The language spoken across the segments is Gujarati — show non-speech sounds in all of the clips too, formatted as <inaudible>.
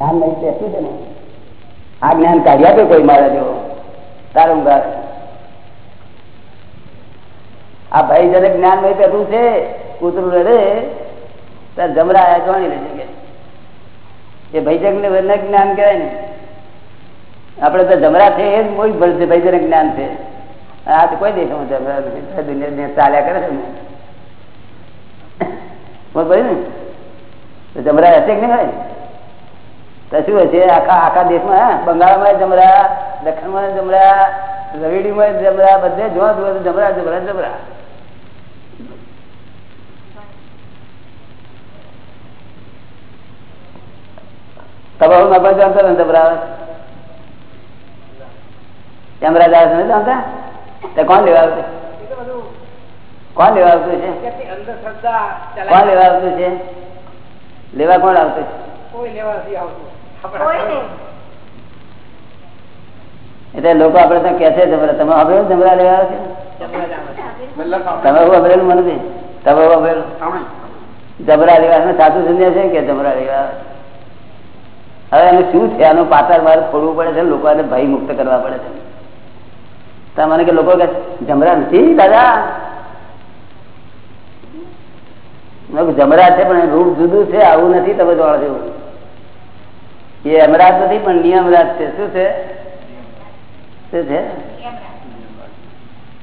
જ્ઞાન લઈ બેસું છે ને? આ જ્ઞાન કાઢ્યા તો કોઈ મારા જો તારું ઘર. આ ભાઈ જયારે જ્ઞાન લઈ બેઠું છે, કૂતરું રડે ત્યારે જમરા જોણી લેજે કે એ ભૈજક ને જ્ઞાન કહેવાય ને આપડે તો જમરા છે, એ જ મોઈ ભરશે ભૈજક જ્ઞાન છે. આ તો કોઈ દેશમાં દુનિયા ચાલ્યા કરે છે <coughs> ને. તો જમરા હશે કે નહીં હોય શું હશે આખા આખા દેશમાં બંગાળમાં જમરા, દક્ષિણમાં જમરા, રવેડીમાં જમરા, બધે જોવા જોવા જમરા જમરા જમરા. તમારું નફા જાણતો ને જમરા જમરા તે કોણ લેવા આવતું કોણ લેવા આવતું છે? કોણ લેવા આવતું છે? લેવા કોણ આવતું. એટલે લોકો આપડે તો કે છે તમે હવે જમરા લેવા છે? તમે અભરેલું મને નહીં તમે અભરેલું જબરા લેવા સાધુ સંધ્યા છે કે જમરા લેવા હવે એને શું છે? આનું પાછળ મારે છોડવું પડે છે લોકોને ભય મુક્ત કરવા પડે છે. મને કે લોકો કે જમરા નથી દાદા? જમરા છે પણ રૂપ જુદું છે આવું નથી તમે જોવા જેવું. એ અમરાજ નથી, પણ નિયમરાજ છે. શું છે? શું છે?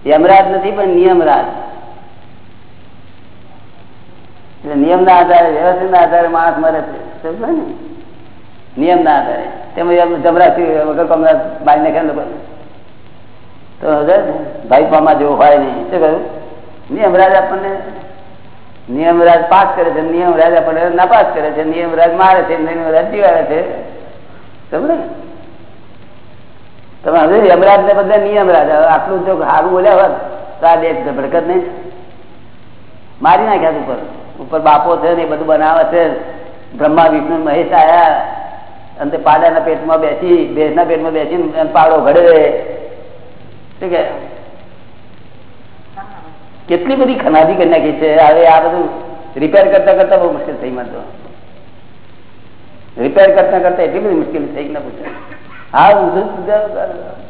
યમરાજ નથી, પણ નિયમરાજ એટલે નિયમ ના આધારે વ્યવસ્થિત ના આધારે માણસ મરે છે. ને? નિયમ ના આધારે. તેમાં જમરા વગર કમરા બાઈ નાખે લોકો તો ભાઈ પામા જેવું હોય નહીં. શું કહ્યું? નિયમરાજ આપણને નિયમરાજ પાસ કરે છે. નિયમરાજ આપણને નાપાસ કરે છે. નિયમરાજ મારે છે. નિયમરાજ જીવાડે છે. સમજે? ને તમે હવે યમરાજ ને બદલે નિયમરાજ આટલું જો સારું બોલ્યા હોત, તો આ દેશ ભડકત નહીં મારી નાખ્યા ઉપર. ઉપર બાપો છે ને એ બધું બનાવે છે. બ્રહ્મા, વિષ્ણુ, મહેશ આયા. અને તે પાડાના પેટમાં બેસી, ભેંસના પેટમાં બેસીને પાડો ઘડે. શું કે? કેટલી બધી ખનાજી કરી નાખી છે. હવે આ બધું રિપેર કરતા કરતા બહુ મુશ્કેલ થઈ મળતો રિપેર કરતા કરતા એટલી બધી મુશ્કેલી થઈ ના પૂછે હા ઊંધું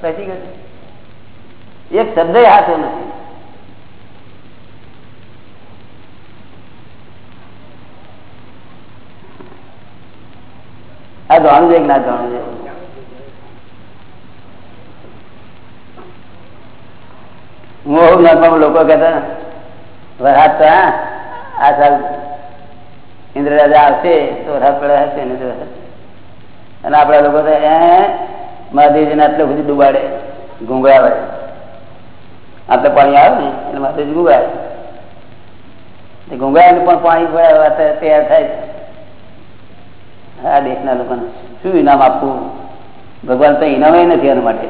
બેસી ગયું એક શબ્દ હાથો નથી. આ જાણવું કે ના જાણવું છે. હું નર્મમ લોકો કહેતા વરાત આ સાલ ઇન્દ્ર રાજા આવશે તો વરસાદ હશે ને તો અને આપડા લોકો તો એ મહાદેવજીને આટલે સુધી ડુબાડે, ગુંગળાવે. આટલે પાણી આવે ને, એટલે મહાદેવજી ગુંગળાવે. ગુંગળાવે પણ પાણી તૈયાર થાય આ દેશના લોકોને શું ઇનામ આપવું? ભગવાન તો ઇનામ નથી એના માટે.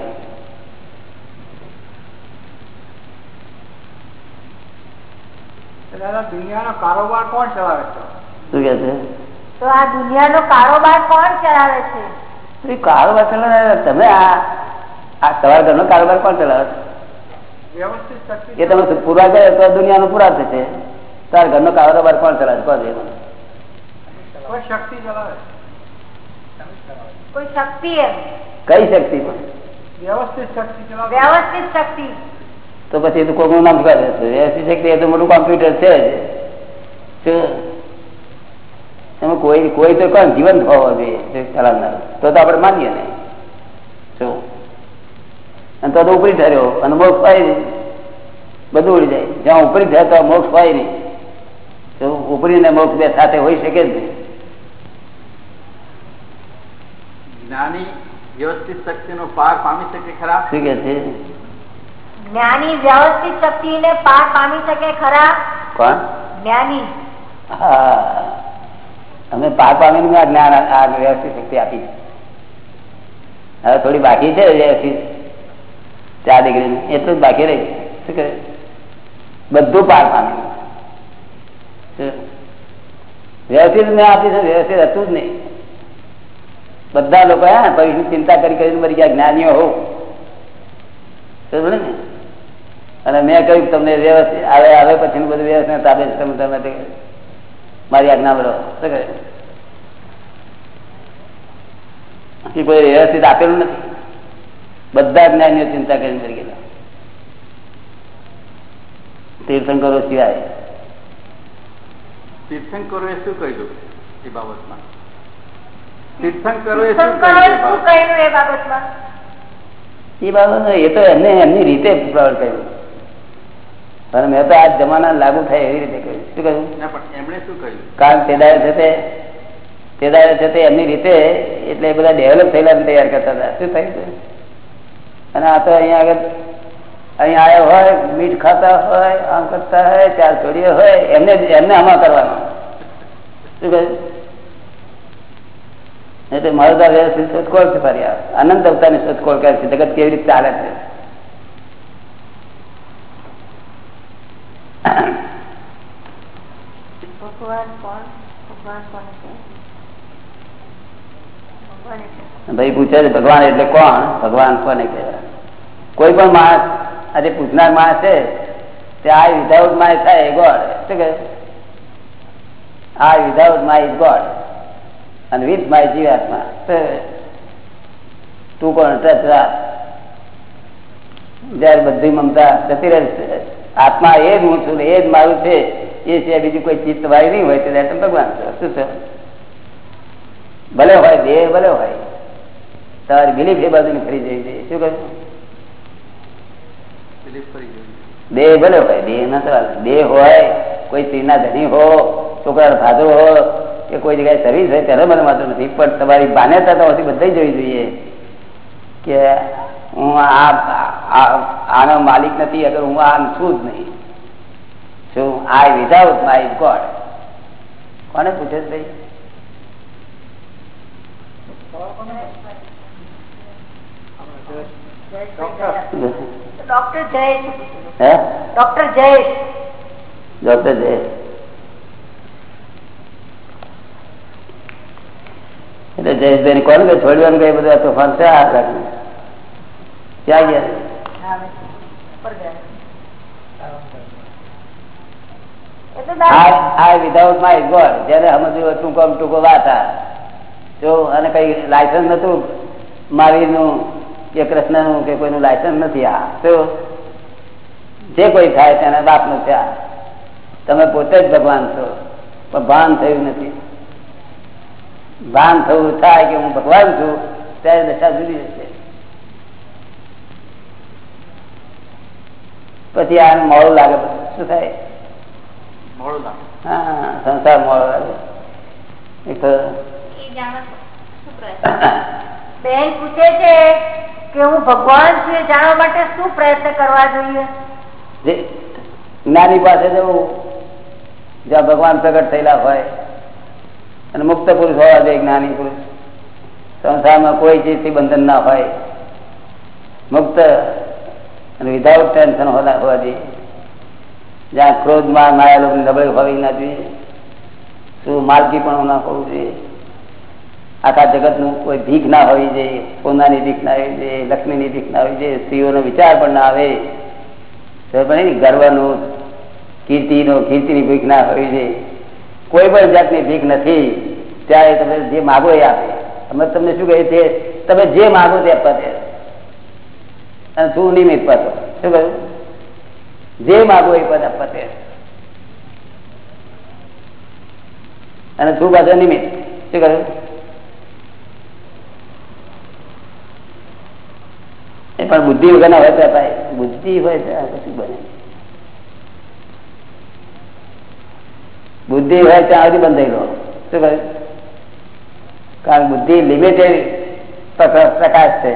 દુનિયાનો કારોબાર કોણ ચલાવે છે? શું કે છે? તો આ દુનિયાનો કારોબાર કોણ ચલાવે છે? કારોબાર ચલાવે તમે આ આ તમારા ઘરનો કારોબાર કોણ ચલાવે વ્યવસ્થિત શક્તિ એ તમે પૂરા કરે તો દુનિયાનો પૂરા થશે તારા ઘરનો કારોબાર કોણ ચલાવે કોણ કોઈ શક્તિ ચલાવે કોઈ શક્તિ કઈ શક્તિ વ્યવસ્થિત શક્તિ ચલાવે વ્યવસ્થિત શક્તિ. તો પછી એ તો કોઈનું નામ કરે છે? વ્યવસ્થિત શક્તિ એ તો મોટું કોમ્પ્યુટર છે જ. એમાં કોઈ કોઈ તો કોણ જીવંત હોવો જોઈએ ચલાવનાર તો તો આપણે માનીએ ને. શું અને તો તો ઉપરી ઠર્યો. અને મોક્ષ હોય નહીં. બધું ઉડી જાય. જ્યાં ઉપરી થાય તો મોક્ષ હોય નહીં. તો ઉપરી ને મોક્ષ બે સાથે હોઈ શકે જ નહીં. જ્ઞાની વ્યવસ્થિત શક્તિનો પાર પામી શકે ખરા? શું કે છે? જ્ઞાની વ્યવસ્થિત શક્તિને પાર પામી શકે ખરા? કોણ? જ્ઞાની. હા. અમે પાર પામીને આ જ્ઞાન, આ વ્યવસ્થિત શક્તિ આપી હવે થોડી બાકી છે વ્યવસ્થિત. ચાર ડિગ્રી એટલું જ બાકી રહી શું કરે? બધું પાર પામી વ્યવસ્થિત મેં આપી છે, વ્યવસ્થિત હતું જ નહીં. બધા લોકો હે ભવિષ્ય ચિંતા કરી કરીને મરી ગયા, જ્ઞાનીઓ હો. ને. અને મેં કહ્યું તમને વ્યવસ્થિત, આવે આવે પછી બધું વ્યવસ્થિત આપે છે તમે તમે મારી આજ્ઞા બરો કોઈ વ્યવસ્થિત આપેલું નથી. બધા જ્ઞાનીઓ ચિંતા કરીને કરી ગયેલા. તીર્થંકરો સિવાય. તીર્થંકરોએ શું કહ્યું એ બાબતમાં? તીર્થંકરોએ શું કહ્યું એ શું બાબત? કહ્યું એ બાબતમાં? એ બાબત એ તો એમને એમની રીતે પ્રવર્ત કર્યું. અને મેં તો આ જમાના લાગુ થાય એવી રીતે કહ્યું શું કહ્યું? કામ પણ એમણે શું કહ્યું? કારણ તે દાડે છે તે? તે છે એમની રીતે એટલે એ બધા ડેવલપ થયેલા તૈયાર કરતા હતા. શું થયું છે અને આ તો અહીંયા આગળ અહીંયા આવ્યો હોય મીઠ ખાતા હોય આમ કરતા હોય ચાર છોડીઓ હોય એમને એમને આમાં કરવાનો. શું કહ્યું? એટલે મારું તો શોધખોળ છે ફરી અનંત અવતારની શોધખોળ કરે છે. જગત કેવી રીતે ચાલે છે? ભાઈ પૂછે છે, ભગવાન એટલે કોણ? ભગવાન કોને કહેવાય? કોઈ પણ માણસ આજે પૂછનાર માણસ છે, તે આ વિધાઉટ માય થાય ગોડ શું કહે? આ વિધાઉટ માય ઇઝ ગોડ અને વિથ માય જીવાત્મા. તું કોણ? ટચ જયારે બધી મમતા જતી રહે છે. આત્મા એ જ હું છું એ જ મારું છે. એ છે બીજું કોઈ ચિત્ત તમારી નહીં હોય તે તમે ભગવાન છો. શું છે? ભલે હોય દેહ ભલે હોય તમારી બિલીફ એ બાજુ ફરી જવી જોઈએ શું કહ્યું દેહ ભલે હોય દેહ ના સવાલ. દેહ હોય કોઈ સ્ત્રીના ધણી હો છોકરા ફાધર હો કે કોઈ જગ્યાએ સર્વિસ હોય ત્યારે મને વાંધો નથી. પણ તમારી માન્યતા તો હોતી બધા જોવી જોઈએ કે હું આ આ- આનો માલિક નથી અગર હું આમ છું જ નહીં. શું? આઈ વિધાઉટ માય ગોડ કોને પૂછે છે ભાઈ? ડોક્ટર જયેશ. હે? ડોક્ટર જયેશ. ડોક્ટર જય એટલે જયેશભાઈ કોણ કે? છોડવાનું કઈ બધું આ તોફાન છે? આ ઘરનું? ક્યાં ગયા હા, ઉપર ગયા. એ તો આ વિધાઉટ માય ગોડ જયારે સમજ્યું ટૂંકો ટૂંકો વાત આ જો અને કઈ લાયસન્સ નતું માવીનું કે કૃષ્ણનું કે કોઈનું લાયસન્સ નથી આ. તો જે કોઈ થાય તેના બાપનું છે આ તમે પોતે જ ભગવાન છો. પણ ભાન થયું નથી. ભાન થયું થાય કે હું ભગવાન છું, ત્યારે દશા જુદી જશે પછી આને મોડું લાગે, શું થાય? હા સંસાર મોડો લાગે. એક તો બેન પૂછે છે કે હું ભગવાન છું એ જાણવા માટે શું પ્રયત્ન કરવા જોઈએ? જ્ઞાની પાસે જવું જ્યાં ભગવાન પ્રગટ થયેલા હોય અને મુક્ત પુરુષ હોવા જોઈએ જ્ઞાની પુરુષ સંસારમાં કોઈ ચીજથી બંધન ના હોય. મુક્ત અને વિધાઉટ ટેન્શન હોવા હોવા જોઈએ. જ્યાં ક્રોધમાં માયા લોકો નબળી હોવી ના જોઈએ. શું માલકી પણ ના હોવું જોઈએ? આખા જગતનું કોઈ ભીખ ના હોવી જોઈએ, સોનાની ભીખ ના હોવી જોઈએ, લક્ષ્મીની ભીખ ના હોવી જોઈએ, સ્ત્રીઓનો વિચાર પણ ના આવે. ગર્વનું, કીર્તિનો, કીર્તિની ભીખ ના હોવી જોઈએ. કોઈ પણ જાતની ભીખ નથી, ત્યારે તમે જે માગો એ આપે. અમે તમને શું કહીએ છીએ? તમે જે માગો તે આપવા દે. અને શું નિમિત્ત પાછો? શું કહ્યું? જે માગો એ પદ આપવા અને શું પાછો નિમિત્ત. શું કહ્યું? એ પણ બુદ્ધિ વગરના હોય તો ભાઈ, બુદ્ધિ હોય તો કશું બને બુદ્ધિ હોય ત્યાં સુધી બંધાઈ લો શું કહ્યું? કારણ બુદ્ધિ લિમિટેડ પ્રકાશ છે.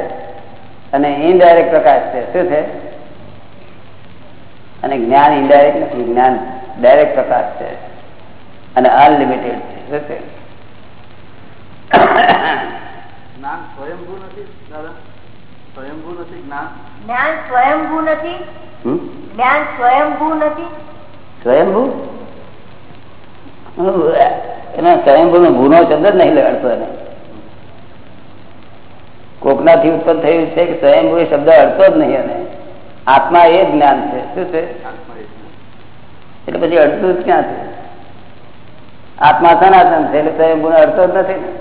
અને ઇનડાયરેક્ટ પ્રકાશ છે. શું છે? અને જ્ઞાન ઇન્ડાયરેક્ટ નથી જ્ઞાન ડાયરેક્ટ પ્રકાશ છે. અને અનલિમિટેડ છે શું છે? જ્ઞાન સ્વયંભૂ નથી દાદા? સ્વયંભૂ નથી જ્ઞાન? જ્ઞાન સ્વયંભૂ નથી? હમ? જ્ઞાન સ્વયંભૂ નથી? સ્વયંભૂ? એના સ્વયંભૂ નો શબ્દ નહીં લગાડતો એને. કોકનાથી ઉત્પન્ન થયું છે કે સ્વયંભૂ એ શબ્દ અડતો જ નહીં એને. આત્મા એ જ્ઞાન છે. શું છે. એટલે પછી અડતું જ ક્યાં છે? આત્મા સનાતન છે? એટલે સ્વયંભૂ અડતો જ નથી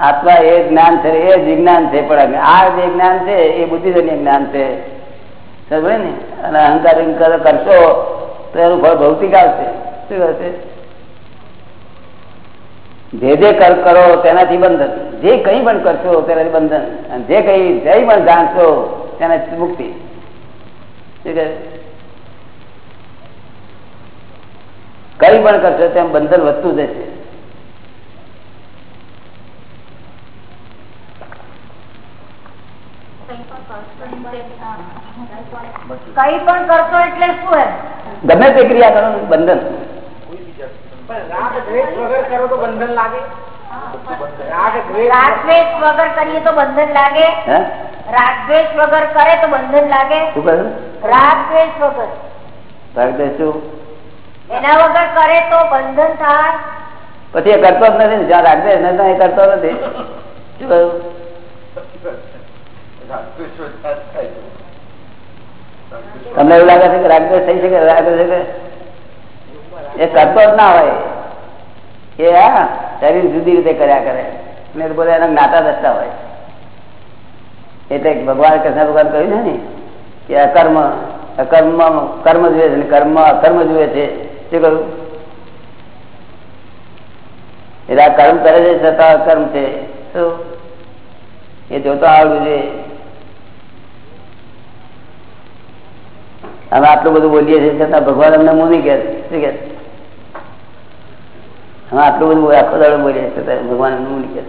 આત્મા એ જ્ઞાન છે એ જ જ્ઞાન છે પણ આ જે જ્ઞાન છે એ બુદ્ધિજન્ય જ્ઞાન છે. સમજે ને? અને અહંકાર અહંકાર કરશો તો એનું ફળ ભૌતિક આવશે. શું હશે? જે જે કર કરો તેનાથી બંધન. જે કંઈ પણ કરશો તેનાથી બંધન. અને જે કંઈ જઈ પણ જાણશો તેનાથી મુક્તિ. કઈ પણ કરશો તેમ બંધન વધતું જશે. કઈ પણ કરશો એટલે શું ગમે તે ક્રિયા કરો બંધન. રાગ દ્વેષ વગર કરો તો બંધન લાગે? રાગ દ્વેષ વગર કરીએ તો બંધન લાગે? હે રાગ દ્વેષ વગર કરે તો બંધન લાગે. શું કહ્યું? રાગદ્વેષ વગર. રાગદ્વેષ શું? એના વગર કરે તો બંધન થાય. પછી એ કરતો જ નથી જ્યાં રાખજે ને એ કરતો નથી. શું કહ્યું? તમને એવું લાગે છે કે રાગદ્વેષ થઈ શકે રાગદ્વેષ છે કે એ કરતો જ ના હોય. એ હા શરીર જુદી રીતે કર્યા કરે. ને બોલે એના જ્ઞાતા દસતા હોય. એટલે ભગવાન કૃષ્ણ ભગવાન કહ્યું છે ને કે અકર્મ અકર્મ કર્મ જુએ છે કર્મ, અકર્મ જુએ છે, શું કહ્યું? એટલે આ કર્મ કરે છે છતાં અકર્મ છે, શું? એ જોતા આવડવું છે અમે આટલું બધું બોલીએ છીએ છતાં ભગવાન અમને મુની કે શું કે અમે આટલું બધું આખો દાડો બોલીએ છતાં ભગવાન અમને મુની કે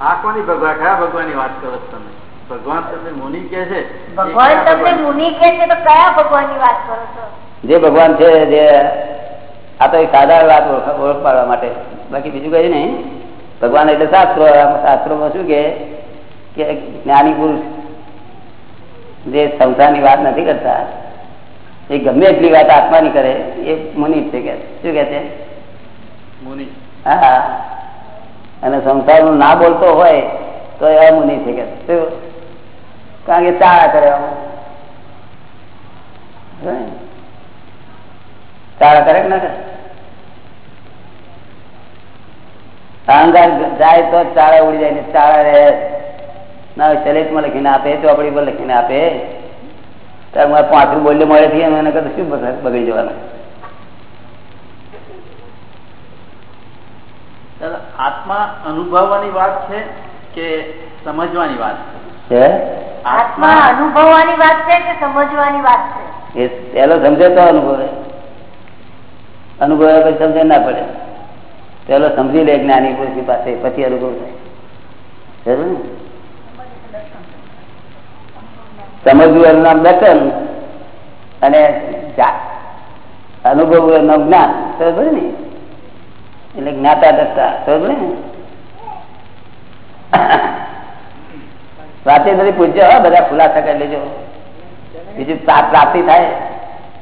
આ કોની ભગવાન? કયા ભગવાનની વાત કરો તમે? ભગવાન તમને મુનિ કે છે? ભગવાન તમને મુનિ કે છે તો કયા ભગવાનની વાત કરો છો? જે ભગવાન છે જે આ તો એક સાધારણ વાત ઓળખ પાડવા માટે. બાકી બીજું કઈ નહીં. ભગવાન એટલે શાસ્ત્રો. શાસ્ત્રોમાં શું કે કે જ્ઞાની પુરુષ જે સંસારની વાત નથી કરતા એ ગમે એટલી વાત આત્માની કરે એ મુનિ છે કે. શું કે છે? મુનિ. હા અને સંસારનું ના બોલતો હોય તો એ મુનિ છે કે. શું? કારણ કે ચાળા કરે. ચાળા કરે ના કરે? અહંકાર જાય તો ચાળા ઉડી જાય ને ચાળા રહે. ના શરીરમાં લખીને આપે ચોપડી પર લખીને આપે. ત્યારે મારે પાંચરું બોલ્યો મળે થી એને કરતા શું બગડ- જવાનું? આત્મા અનુભવવાની વાત છે કે સમજવાની વાત છે? છે આત્મા અનુભવવાની વાત છે કે સમજવાની વાત છે? એ પેલો સમજે તો અનુભવે. અનુભવે પછી સમજે ના પડે. પેલો સમજી લે જ્ઞાની પુરુષની પાસે, પછી અનુભવ થાય. સમજવું એનું નામ દર્શન અને અનુભવ એનું જ્ઞાન. ભાઈ ને? એટલે જ્ઞાતા દસતા સમજ ને? વાતે પૂજ્ય પૂછજો બધા ખુલાસા કરી લેજો. બીજું પ્રાપ્તિ થાય.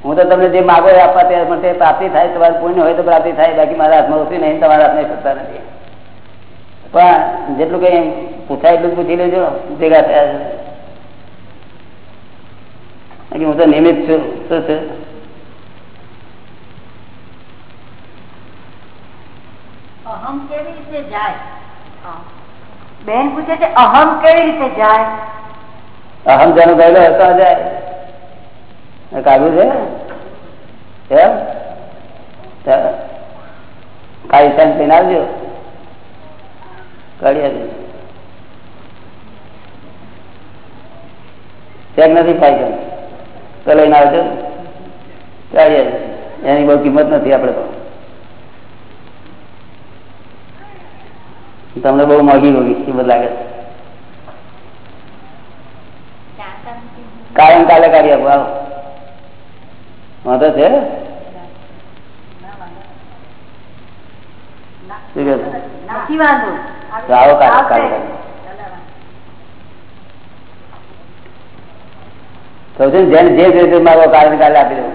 હું તો તમને જે માગો એ આપવા તે પણ તે પ્રાપ્તિ થાય. તમારે પુણ્ય હોય તો પ્રાપ્તિ થાય. બાકી મારા હાથમાં ઓછી નહીં તમારા હાથમાં સત્તા નથી. પણ જેટલું કઈ પૂછાય એટલું પૂછી લેજો. ભેગા થયા છે. બાકી હું તો નિયમિત છું. શું છે? અહમ કેવી રીતે જાય? બેન પૂછે છે, અહમ કેવી રીતે જાય? અહમ જેનો ગયેલો હતો જાય. કાઢ્યું છે? એમ? કાળી સાંજ પીને આવજો. કાઢી ચેક નથી ફાયદો તો લઈને આવજો. કાઢી એની બહુ કિંમત નથી આપણે તો. તમને બહુ મોગી મોગી કિંમત લાગે કાયમ કાલે કાઢી આપો આવો. વાંધો છે? આવો કાલે કાલે. કહું જેને જે રીતે મારો કારણ કાલે આપી દઉં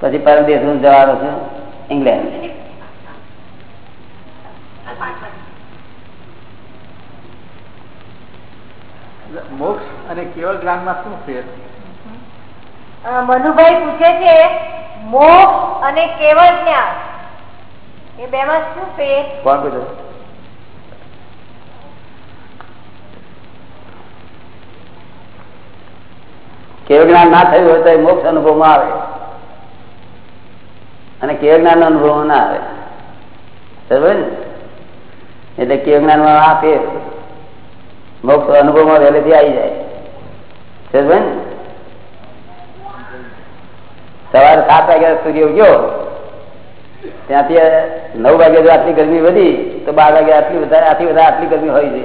પછી પરમ દેશ જવાનો છું ઇંગ્લેન્ડ મોક્ષ અને કેવળ જ્ઞાનમાં શું ફેર મનુભાઈ પૂછે છે મોક્ષ અને કેવળ જ્ઞાન એ બે માં શું ફેર કોણ પૂછે કેવ જ્ઞાન ના થયું હોય તો એ મોક્ષ અનુભવમાં આવે. અને કેવ જ્ઞાન અનુભવ ના આવે. બરાબર ને? એટલે કેવ જ્ઞાનમાં આ ફેર. મોક્ષ અનુભવમાં વહેલેથી આવી જાય. સવારે સાત વાગ્યા સૂર્ય ઉગ્યો ત્યાંથી નવ વાગ્યા જો આટલી ગરમી વધી તો બાર વાગ્યા આટલી વધારે આટલી વધારે આટલી ગરમી હોય છે.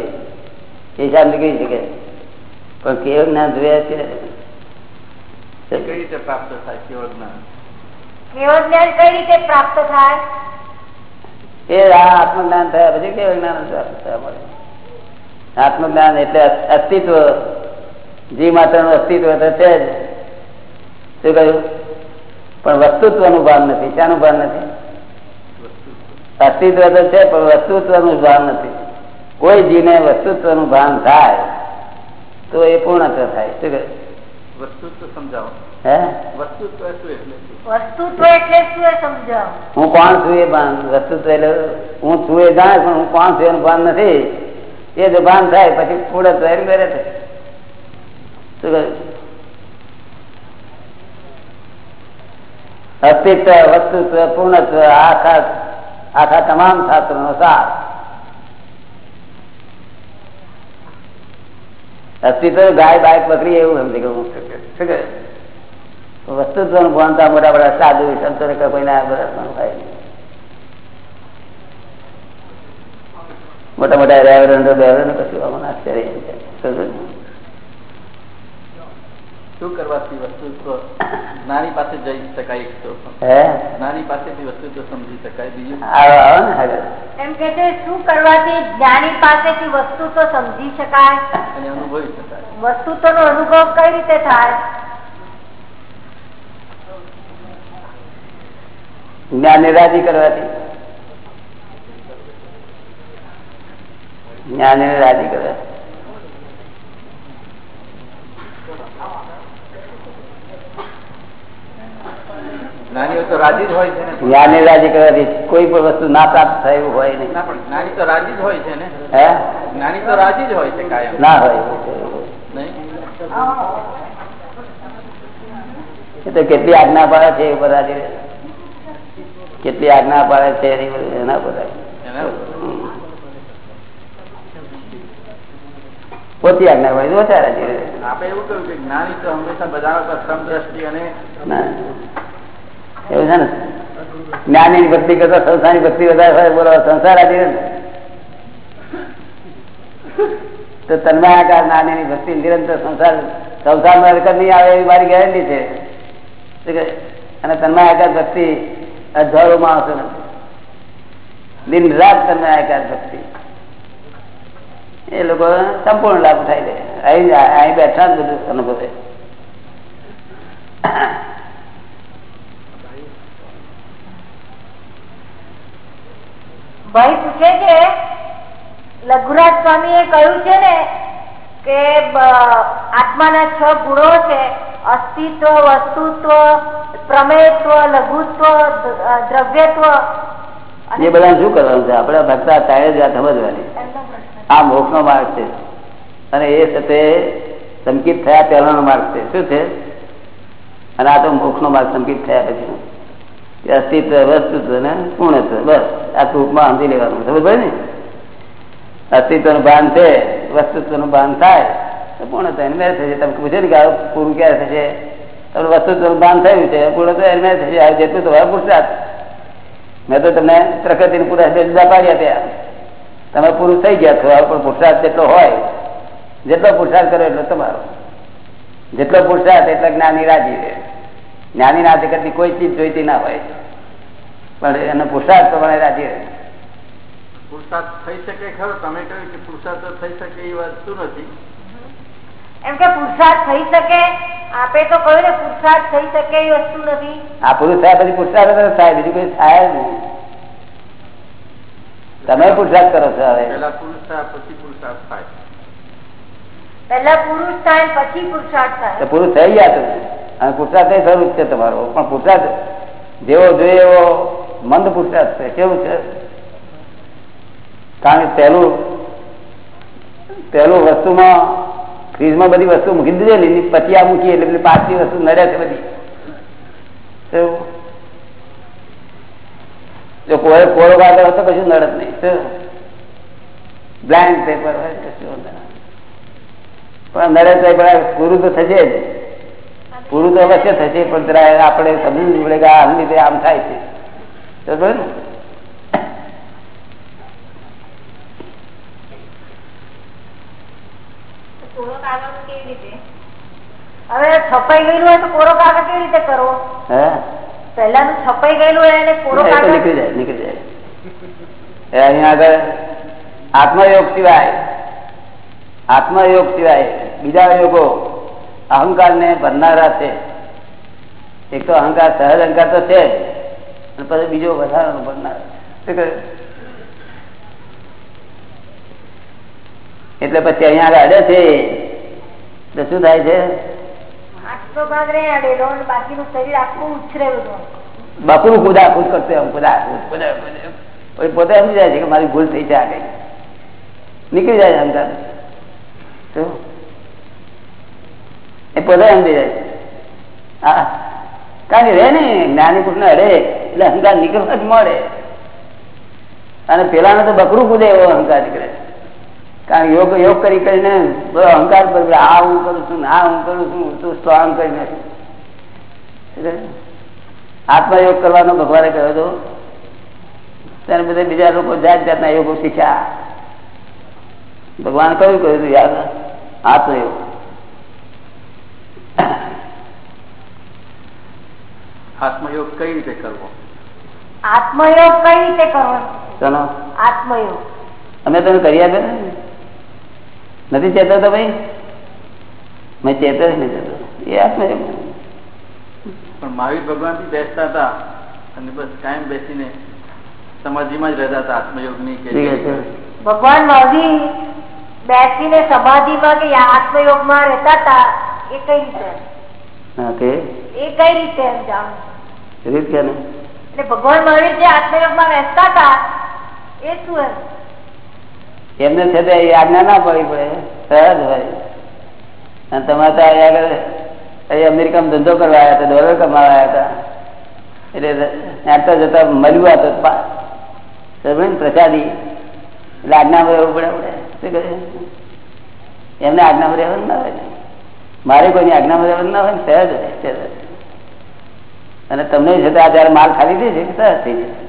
એ હિસાબ નીકળી શકે. પણ કેવું જ્ઞાન જોયા છે? કઈ રીતે પ્રાપ્ત થાય? કેવળ જ્ઞાન? કેવળ જ્ઞાન કઈ રીતે પ્રાપ્ત થાય? એ આ આત્મજ્ઞાન થયા પછી કેવું જ્ઞાન પ્રાપ્ત થયા મળે? આત્મજ્ઞાન એટલે અસ્તિત્વ જીવ માત્રનું અસ્તિત્વ તો છે જ. શું કહ્યું? પણ વસ્તુત્વનું ભાન નથી. શાનું ભાન નથી? અસ્તિત્વ તો છે પણ વસ્તુત્વનું ભાન નથી. કોઈ જીવને વસ્તુત્વનું ભાન થાય તો એ પૂર્ણત્વ થાય. શું કહે વસ્તુત્વ સમજાવો. હે? વસ્તુત્વ શું એટલે? વસ્તુત્વ હું કોણ છું એ ભાન? વસ્તુત્વ એટલે હું છું એ જાણે પણ હું કોણ છું એનું ભાન નથી. એ જો ભાન થાય પછી પૂર્ણત્વ એની કરે થાય અસ્તિત્વ વસ્તુત્વ પૂર્ણત્વ આખા આખા તમામ શાસ્ત્રોનો સાર અસ્તિત્વ ગાય, બાય પકડી એવું સમજી ગયું વસ્તુત્વનું ભણતા મોટા મોટા સાધુ, સંતો ને કોઈને. મોટા મોટા રેવરન્ડો બેવરન્ડો કશું આશ્ચર્ય ને? શું કરવાથી વસ્તુત્વ નાની પાસે જઈ શકાય એક તો. હે? નાની પાસેથી વસ્તુત્વ સમજી શકાય બીજું? એમ કે છે શું કરવાથી જ્ઞાની પાસેથી વસ્તુ તો સમજી શકાય? અને અનુભવી શકાય. વસ્તુત્વ નો અનુભવ કઈ રીતે થાય? જ્ઞાને રાજી કરવાથી. જ્ઞાને રાજી કરવાથી. તો રાજી જ હોય છે ને. રાજી કરવાથી કોઈ પણ વસ્તુ ના પ્રાપ્ત થયું હોય નહીં. જ્ઞાની તો રાજી જ હોય છે ને. હે? જ્ઞાની તો રાજી જ હોય છે કાયમ. ના હોય એ તો કેટલી આજ્ઞા પાડે છે એ બધા કેટલી આજ્ઞા પાડે છે એની બધા પોતી આજ્ઞા પાડે વધારે આપણે એવું કહ્યું કે જ્ઞાની તો હંમેશા બધા શ્રમ દ્રષ્ટિ અને એવું છે ને? જ્ઞાની ભક્તિ કરતા સંસારની ભક્તિ વધારે બોલો, સંસાર રહે તો તન્માયાકાર જ્ઞાની ભક્તિ નિરંતર સંસાર, સંસારમાં હરકત નહીં આવે એવી મારી ગેરંટી છે. અને તન્માયાકાર ભક્તિ હજારો માણસો નથી દિન રાત તન્માયાકાર ભક્તિ એ લોકો સંપૂર્ણ લાભ થાય છે અહીં અહીં બેઠા જ બધું અનુભવે. ભાઈ પૂછે છે લઘુરાજ સ્વામી એ કહ્યું છે ને કે આત્માના છ ગુણો છે. અસ્તિત્વ વસ્તુત્વ પ્રમેયત્વ લઘુત્વ દ્રવ્યત્વ. અને એ બધા શું કરવાનું છે? આપણે ભક્તા તારે જ સમજવાની. આ મોક્ષ નો માર્ગ છે. અને એ સાથે સંકિત થયા પહેલાનો માર્ગ છે. શું છે? અને આ તો મોક્ષ નો માર્ગ સંકિત થયા પછી. અસ્તિત્વ વસ્તુત્વ ને પૂર્ણત્વ બસ, આ ટૂંકમાં સમજી લેવાનું સમજ પડે ને? અસ્તિત્વનું ભાન છે વસ્તુત્વનું ભાન થાય, તો પૂર્ણત્વ એને થશે? તમે પૂછે ને કે આ પૂરું ક્યારે થશે? તમને વસ્તુત્વનું ભાન થયું છે પૂર્ણત્વ એને થશે, આ જેટલું તો હવે પુરુષાર્થ મેં તો તમને પ્રકૃતિ ને બે જુદા પાડ્યા ત્યાં. તમે પૂરું થઈ ગયા છો પણ પુરુષાર્થ જેટલો હોય, જેટલો પુરુષાર્થ કરો એટલો તમારો. જેટલો પુરુષાર્થ, એટલો જ્ઞાની રાજી રહે જ્ઞાની ના જગતની કોઈ ચીજ જોઈતી ના હોય. પણ એનો પુરુષાર્થ પ્રમાણે રાજી રહે. પુરુષાર્થ થઈ શકે ખરો તમે કહ્યું કે પુરુષાર્થ થઈ શકે એ વસ્તુ નથી? એમ કે પુરુષાર્થ થઈ શકે આપે તો કહ્યું ને પુરુષાર્થ થઈ શકે એ વસ્તુ નથી. આ પુરુષ થાય પછી પુરુષાર્થ થાય બીજું કોઈ થાય જ નહીં. તમે પુરુષાર્થ કરો છો હવે. પેલા થાય પછી પુરુષાર્થ થાય. પહેલા પુરુષ થાય પછી પુરુષાર્થ થાય. પુરુષ થઈ ગયા તમે. અને પુરુષાર્થ એ સ્વરૂપ છે તમારો. પણ પુરુષાર્થ જેવો જોઈએ એવો મંદ પુરુષાર્થ છે. કેવું છે? કારણ કે પહેલું પહેલું વસ્તુમાં ફ્રીજમાં બધી વસ્તુ મૂકી દીધેલી પછી આ મૂકી એટલે પાછી વસ્તુ નડે છે બધી. જો કોઈ કોળો હોય તો કશું નડત નહીં. બ્લાઇન્ડ પેપર હોય કશું પણ નડે તો પૂરું તો થશે જ. પૂરું તો અવશ્ય થશે પણ જરા આપણે સમજવું પડે કે આમ રીતે આમ થાય છે. બરોબર ને? હવે છપાઈ ગયેલું હોય તો કોરો કાગળ કેવી રીતે કરવો? હે? પહેલાનું છપાઈ ગયેલું હોય એટલે કોરો કાગળ નીકળી જાય નીકળી જાય. અહીંયા આગળ આત્મયોગ સિવાય આત્મયોગ સિવાય બીજા યોગો અહંકાર ને ભરનારા છે. એક તો અહંકાર સહજ અહંકાર તો છે જ. પછી બીજો વધારાનો ભરનાર. એટલે પછી અહીંયા આગળ અડે છે. તો શું થાય છે. બાપુનું ખુદ એમ. પછી પોતે સમજી જાય છે કે મારી ભૂલ થઈ છે આ નીકળી જાય અહંકાર. પોતે સમજી જાય હા. કારણ રે ને, જ્ઞાની પુરુષ ને અડે એટલે અહંકાર નીકળવા જ મળે. અને પેલાને તો બકરું કૂદે એવો અહંકાર નીકળે. કારણ યોગ યોગ કરી કરીને અહંકાર પર આ હું કરું છું આ હું કરું છું, તું સ્ટ્રોંગ કરી નાખું એટલે આત્મયોગ કરવાનો ભગવાને કહ્યો હતો. ત્યારે બધા બીજા લોકો જાત જાતના યોગો શીખ્યા. ભગવાન કયું કહ્યું હતું યાદ? આત્મયોગ. આત્મયોગ કઈ રીતે કરવો? આત્મયોગ કઈ રીતે કરવો? ચલો. આત્મયોગ. અમે તમે કરી આપે ને? નથી ચેતો તો ભાઈ? મેં ચેતો જ નહીં ચેતો એ આત્મયોગ. પણ મહાવીર ભગવાનથી બેસતા હતા અને બસ કાયમ બેસીને સમાધિમાં જ રહેતા હતા આત્મયોગની ભગવાન મહાવીર બેસીને સમાધિમાં કે આત્મયોગમાં રહેતા હતા? એ કઈ રીતે હા કે? એ કઈ રીતે એમ જાણું? રીત કે એટલે ભગવાન મહાવીર જે આત્મયોગમાં રહેતા હતા એ શું એમ? એમને છે તે આજ્ઞા ના પડી પડે સહજ હોય. અને તમારે તો અહીંયા આગળ અહીંયા અમેરિકામાં ધંધો કરવા આવ્યા હતા ડોલર કમાવા આવ્યા હતા. એટલે આટલા જતા મળ્યું હતો પ્રસાદી. એટલે આજ્ઞામાં રહેવું પડે આપણે. શું કહે? એમને આજ્ઞામાં રહેવાનું ના હોય મારે કોઈની આજ્ઞા મજા ના હોય સહેજ સહેજ અને તમને છતાં જયારે માલ ખાલી થઈ છે સહેજ થઈ જશે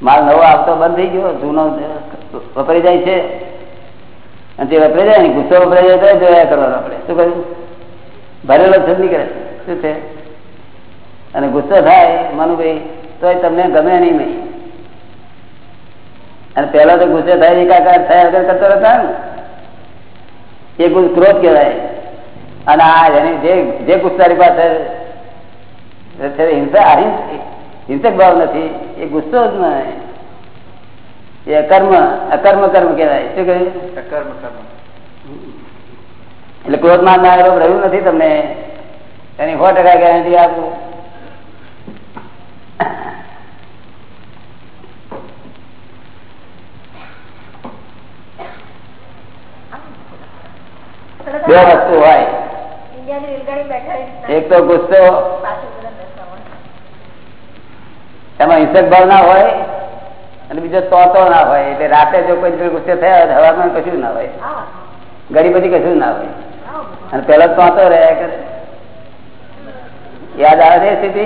માલ નવો આવતો બંધ થઈ ગયો, જૂનો વપરાઈ જાય છે. અને જે વપરાઈ જાય ને, ગુસ્સો વપરાઈ જાય તો જોયા કરવાનો આપણે શું કહ્યું? ભરેલો જ નીકળે. શું છે? અને ગુસ્સો થાય મનુભાઈ તોય તમને ગમે નહીં નહીં અને પહેલા તો ગુસ્સે થાય એકાકાર થયા વગર કરતો હતા ને. એ ગુસ્સ ક્રોધ કહેવાય. અને આ એની જે જે ગુસ્સારી પાસે હિંસા હિંસક ભાવ નથી એ ગુસ્સો જ નહીં એ અકર્મ અકર્મ કર્મ કહેવાય. શું કહ્યું? કર્મ કર્મ એટલે ક્રોધમાં ના રહ્યું નથી તમને. એની સો ટકા ગેરંટી આપું. બે વસ્તુ હોય. એક તો ગુસ્સો. એમાં હિંસક ભાવ ના હોય અને બીજો તો તો ના હોય. એટલે રાતે જો કોઈ ગુસ્સે થયા હોય હવામાં કશું ના હોય. ઘડી બધી કશું ના હોય. અને પેલા તો તો રહ્યા કરે યાદ આવે છે સ્થિતિ?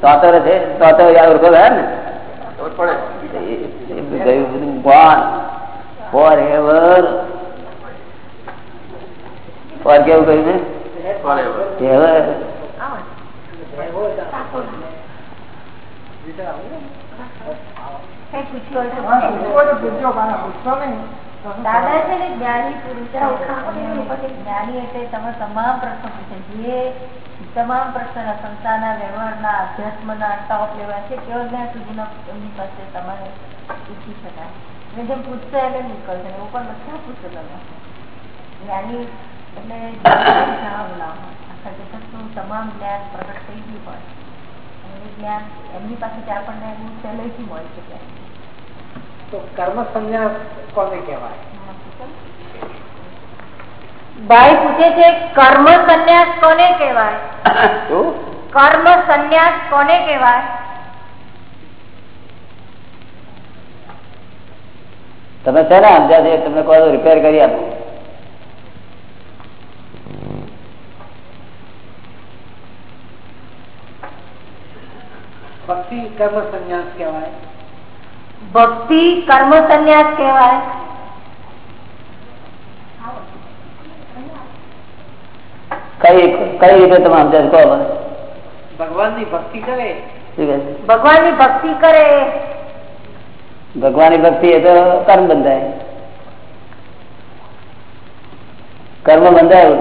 તો તો રહે તો તો યાદ ઓળખો રહે ને? ગયું બધું ગોન ફોર એવર ફોર કેવું દાદા છે? ને જ્ઞાની પુરુષ જ્ઞાની એટલે તમે તમામ પ્રશ્નો પૂછે. જે તમામ પ્રશ્નો સંસારના વ્યવહારના અધ્યાત્મના ટોપ લેવા છે તેઓ જ્ઞાન સુધીના એમની પાસે તમારે પૂછી શકાય. અને જેમ પૂછશે એટલે નીકળશે. એવું પણ બધા પૂછશે તમે. જ્ઞાની એટલે જણાવેલા હોય આખા જગતનું તમામ જ્ઞાન પ્રગટ થઈ ગયું હોય. અને જ્ઞાન જ્ઞાન એમની પાસેથી આપણને એવું સહેલાઈથી મળી શકે. તો કર્મ સંન્યાસ કોને કહેવાય? ભાઈ પૂછે છે કર્મ સંન્યાસ કોને કહેવાય? શું? કર્મ સંન્યાસ કોને કહેવાય? તમે છે ને સમજ્યા છે તમને કહો રિપેર કરી આપું ભક્તિ કર્મ સંન્યાસ કહેવાય ભક્તિ કર્મ સંન્યાસ કહેવાય કઈ કઈ રીતે તમે સમજ્યા છો? કહો મને. ભગવાનની ભક્તિ કરે શું કહે છે? ભગવાનની ભક્તિ કરે ભગવાનની ભક્તિ એ તો કર્મ બંધાય કર્મ બંધાયું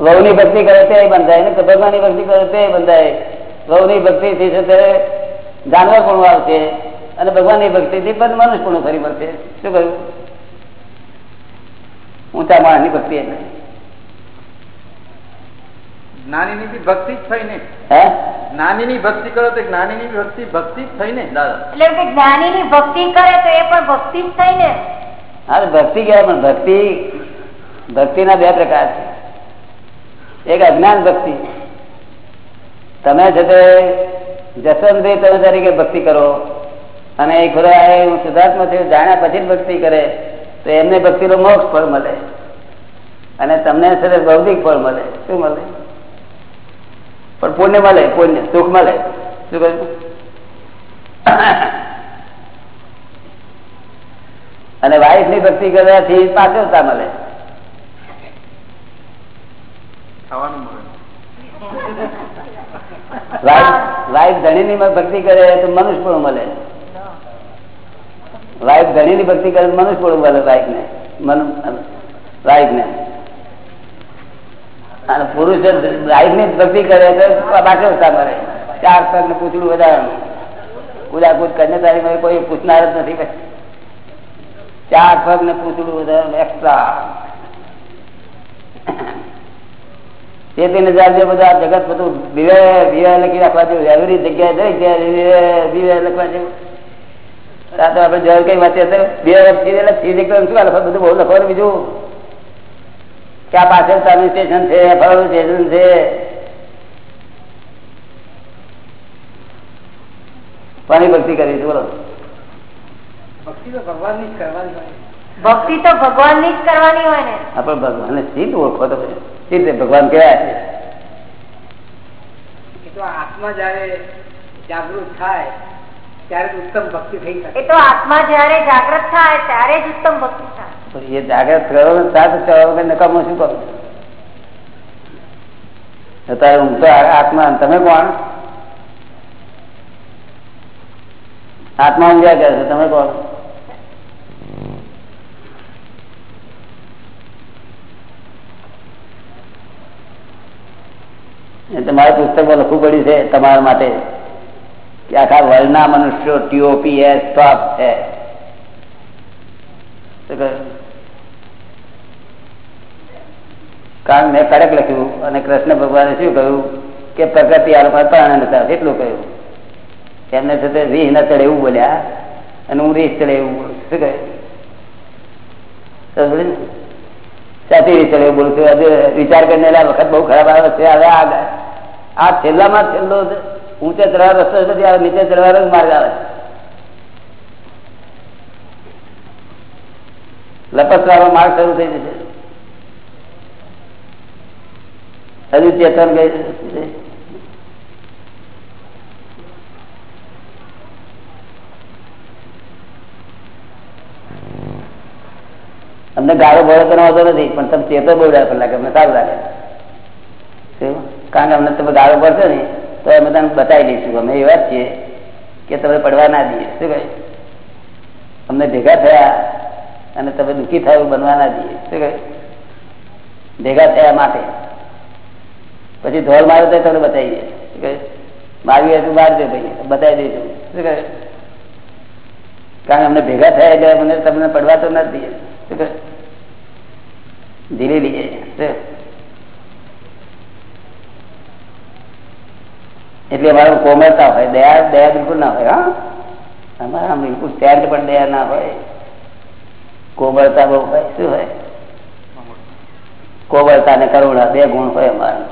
છે વહુની ભક્તિ કરે તે બંધાય. ને ભગવાનની ભક્તિ કરે તે બંધાય. વહુની ભક્તિ થી છે તે જાનવર પણ આવશે અને ભગવાનની ભક્તિ થી પણ મનુષ્ય પણ ફરી મળશે. શું કહ્યું? ઊંચા ભક્તિ જ્ઞાનીની બી ભક્તિ જ થઈ ને નાની ની ભક્તિ કરો તો જ્ઞાનીની ભક્તિ ભક્તિ જ થઈ ને દાદા. એટલે કે જ્ઞાનીની ભક્તિ કરે તો એ પણ ભક્તિ જ થઈ ને હા ભક્તિ કહેવાય પણ ભક્તિ ભક્તિના બે પ્રકાર છે. એક અજ્ઞાન ભક્તિ. તમે જતે જસવંતભાઈ તમે તરીકે ભક્તિ કરો અને એ ખરા હું સિદ્ધાર્થમાં છું, જાણ્યા પછી ભક્તિ કરે, તો એમને ભક્તિનો મોક્ષ ફળ મળે. અને તમને તે ભૌતિક ફળ મળે. શું મળે? પણ પુણ્ય મળે, પુણ્ય, સુખ મળે. શું કહ્યું? અને વાઇફની ભક્તિ કરવાથી પાછળતા મળે. ખાવાનું મળે. <laughs> ધણી ની ભક્તિ કરે તો મનુષ્ય પણ મળે. વાઈફ ધણી ની ભક્તિ કરે મનુષ્ય પણ મળે વાઈફ ને વાઈફ ને અને પુરુષ લાઈફની ભક્તિ કરે તો પાછળતા મળે ચાર પગ ને પૂછડું વધારવાનું. કુદાકુદ તારી કોઈ પૂછનાર જ નથી ચાર પગ ને પૂછડું વધારવાનું એક્સ્ટ્રા ચેતીને જાણજો બધા જગત બધું દિવે દિવે લખી રાખવા જેવું એવરી જગ્યાએ જઈ જગ્યાએ દિવે લખવા જેવું. રાતે આપણે જળ કઈ વાંચીએ તો બે વર્ષ લખી શું લખવા બધું બહુ લખવાનું બીજું? ક્યાં પાછળ સર્વિસ સ્ટેશન છે ફળ સ્ટેશન છે. કોની ભક્તિ કરી છે બોલો. ભક્તિ તો ભગવાનની જ કરવાની હોય. ભક્તિ તો ભગવાનની જ કરવાની હોય ને. આપણે ભગવાનને સીધ ઓળખો તો પછી. સીધ રીતે ભગવાન કહેવાય છે એ તો આત્મા જયારે જાગૃત થાય ત્યારે જ ઉત્તમ ભક્તિ થઈ શકે એ તો આત્મા જયારે જાગૃત થાય ત્યારે જ ઉત્તમ ભક્તિ થાય પણ એ જાગ્રત કરો ને સાથ ચલાવો કે નકામો શું કરું અત્યારે હું તો આ- આત્મા અને તમે કોણ આત્મા ઊંઘ્યા ગયા છો તમે કોણ પુસ્તક પુસ્તકમાં લખવું પડ્યું છે તમારા માટે કે આખા વર્લ્ડના મનુષ્યો ટીઓપીએસ ટોપ છે? કારણ મેં કડક લખ્યું અને કૃષ્ણ ભગવાને શું કહ્યું કે પ્રગતિ આ લોકો પ્રાણ હતા એટલું કહ્યું. એમને તે રીહ ન ચડે એવું બોલ્યા અને હું રીહ ચડે એવું શું કહ્યું સાચી રીત બોલું છું. વિચાર કરીને વખત બહુ ખરાબ આવે છે. હવે આ આ છેલ્લામાં છેલ્લો ઊંચે ચડવા રસ્તો નથી આવે નીચે ચડવાનો માર્ગ આવે લપસવાનો માર્ગ શરૂ થઈ જશે. હજુ ચેતન ગઈ અમને ગાળો ભરો તો વાંધો નથી, પણ તમે ચેતો બહુ ડાય લાગે, અમને સારું લાગે. કારણ કે અમને તમે ગાળો પડશે ને, તો અમે તમને બતાવી દઈશું. અમે એવા જ છીએ કે તમે પડવા ના દઈએ. શું કહે? અમને ભેગા થયા અને તમે દુઃખી થયું બનવા ના દઈએ. શું કહે? ભેગા થયા માટે. પછી ધોળ મારો તો તમને બતાવી દઈએ શું કહે? મારવી હતું મારજો ભાઈ, બતાવી દઈશું. શું કહે? કારણ અમને ભેગા થયા એટલે મને તમને પડવા તો ના દઈએ. ધીરે ધીરે એટલે અમારો કોમળતા હોય દયા દયા બિલકુલ ના હોય હા અમારા બિલકુલ સ્ટેન્ડ પણ દયા ના હોય કોમળતા બહુ હોય શું હોય કોમળતા ને કરુણા બે ગુણ હોય અમારા